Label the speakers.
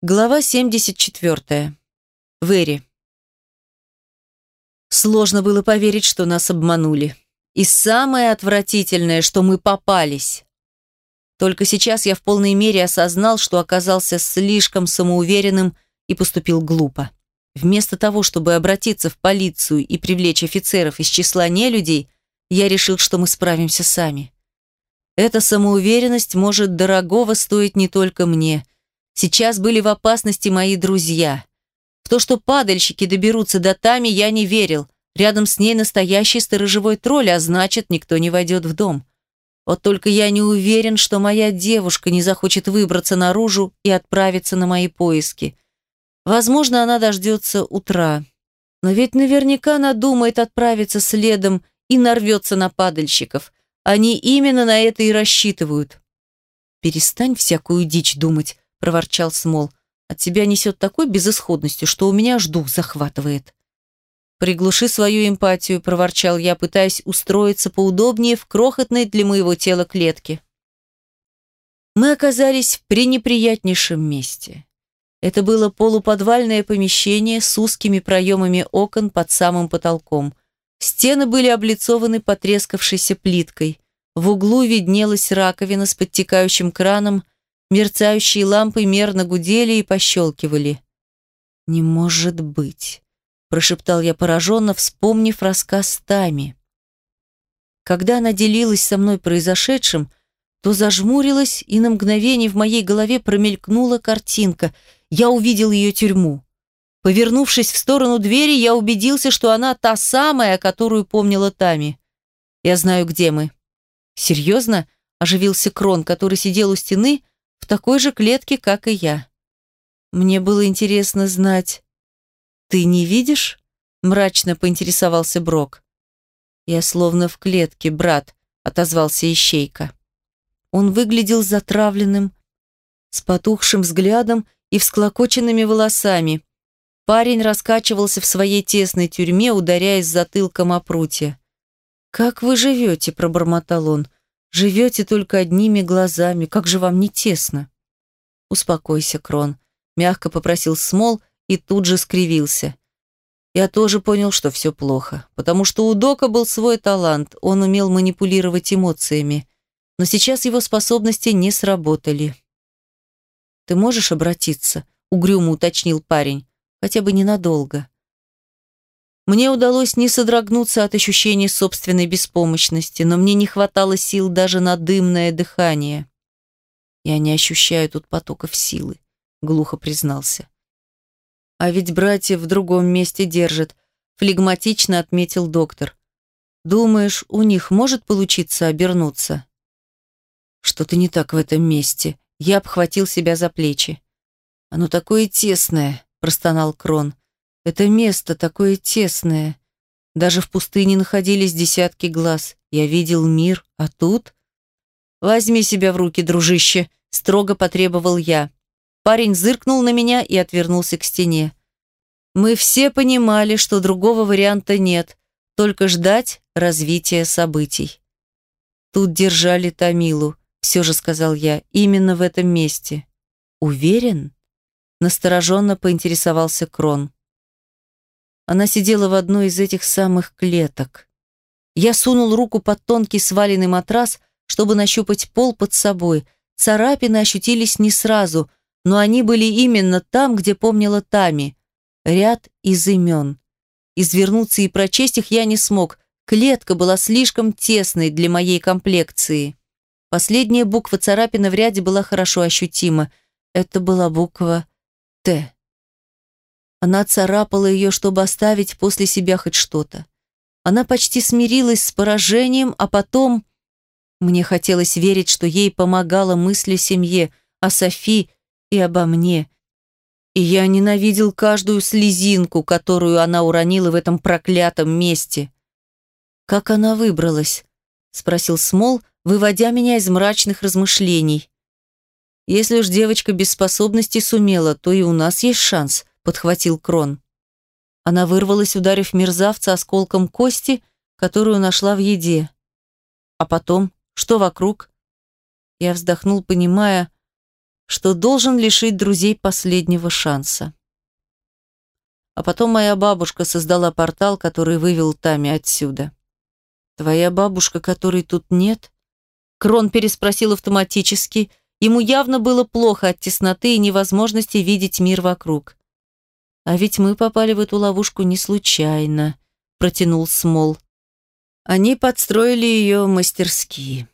Speaker 1: Глава 74. Вэри. Сложно было поверить, что нас обманули. И самое отвратительное, что мы попались. Только сейчас я в полной мере осознал, что оказался слишком самоуверенным и поступил глупо. Вместо того, чтобы обратиться в полицию и привлечь офицеров из числа нелюдей, я решил, что мы справимся сами. Эта самоуверенность может дорогого стоить не только мне – Сейчас были в опасности мои друзья. В то, что падальщики доберутся до Тами, я не верил. Рядом с ней настоящий сторожевой тролль, а значит, никто не войдет в дом. Вот только я не уверен, что моя девушка не захочет выбраться наружу и отправиться на мои поиски. Возможно, она дождется утра. Но ведь наверняка она думает отправиться следом и нарвется на падальщиков. Они именно на это и рассчитывают. Перестань всякую дичь думать. – проворчал Смол. «От тебя несет такой безысходностью, что у меня аж дух захватывает». «Приглуши свою эмпатию», – проворчал я, пытаясь устроиться поудобнее в крохотной для моего тела клетке. Мы оказались в пренеприятнейшем месте. Это было полуподвальное помещение с узкими проемами окон под самым потолком. Стены были облицованы потрескавшейся плиткой. В углу виднелась раковина с подтекающим краном – Мерцающие лампы мерно гудели и пощелкивали. «Не может быть», – прошептал я пораженно, вспомнив рассказ Тами. Когда она делилась со мной произошедшим, то зажмурилась, и на мгновение в моей голове промелькнула картинка. Я увидел ее тюрьму. Повернувшись в сторону двери, я убедился, что она та самая, которую помнила Тами. Я знаю, где мы. Серьезно? Оживился Крон, который сидел у стены, в такой же клетке, как и я. Мне было интересно знать. «Ты не видишь?» – мрачно поинтересовался Брок. «Я словно в клетке, брат», – отозвался Ищейка. Он выглядел затравленным, с потухшим взглядом и всклокоченными волосами. Парень раскачивался в своей тесной тюрьме, ударяясь затылком о прутья. «Как вы живете?» – пробормотал он. Живете только одними глазами, как же вам не тесно?» «Успокойся, Крон», — мягко попросил Смол и тут же скривился. Я тоже понял, что все плохо, потому что у Дока был свой талант, он умел манипулировать эмоциями, но сейчас его способности не сработали. «Ты можешь обратиться?» — угрюмо уточнил парень. «Хотя бы ненадолго». Мне удалось не содрогнуться от ощущения собственной беспомощности, но мне не хватало сил даже на дымное дыхание. «Я не ощущаю тут потоков силы», — глухо признался. «А ведь братья в другом месте держат», — флегматично отметил доктор. «Думаешь, у них может получиться обернуться?» «Что-то не так в этом месте», — я обхватил себя за плечи. «Оно такое тесное», — простонал Крон. Это место такое тесное. Даже в пустыне находились десятки глаз. Я видел мир, а тут... «Возьми себя в руки, дружище», — строго потребовал я. Парень зыркнул на меня и отвернулся к стене. Мы все понимали, что другого варианта нет, только ждать развития событий. Тут держали Тамилу, все же сказал я, именно в этом месте. Уверен? Настороженно поинтересовался Крон. Она сидела в одной из этих самых клеток. Я сунул руку под тонкий сваленный матрас, чтобы нащупать пол под собой. Царапины ощутились не сразу, но они были именно там, где помнила Тами. Ряд из имен. Извернуться и прочесть их я не смог. Клетка была слишком тесной для моей комплекции. Последняя буква царапины в ряде была хорошо ощутима. Это была буква «Т». Она царапала ее, чтобы оставить после себя хоть что-то. Она почти смирилась с поражением, а потом... Мне хотелось верить, что ей помогала мысль о семье, о Софи и обо мне. И я ненавидел каждую слезинку, которую она уронила в этом проклятом месте. «Как она выбралась?» — спросил Смол, выводя меня из мрачных размышлений. «Если уж девочка без способностей сумела, то и у нас есть шанс», подхватил Крон. Она вырвалась, ударив мерзавца осколком кости, которую нашла в еде. А потом, что вокруг? Я вздохнул, понимая, что должен лишить друзей последнего шанса. А потом моя бабушка создала портал, который вывел Тами отсюда. «Твоя бабушка, которой тут нет?» Крон переспросил автоматически. Ему явно было плохо от тесноты и невозможности видеть мир вокруг. «А ведь мы попали в эту ловушку не случайно», — протянул Смол. «Они подстроили ее мастерски».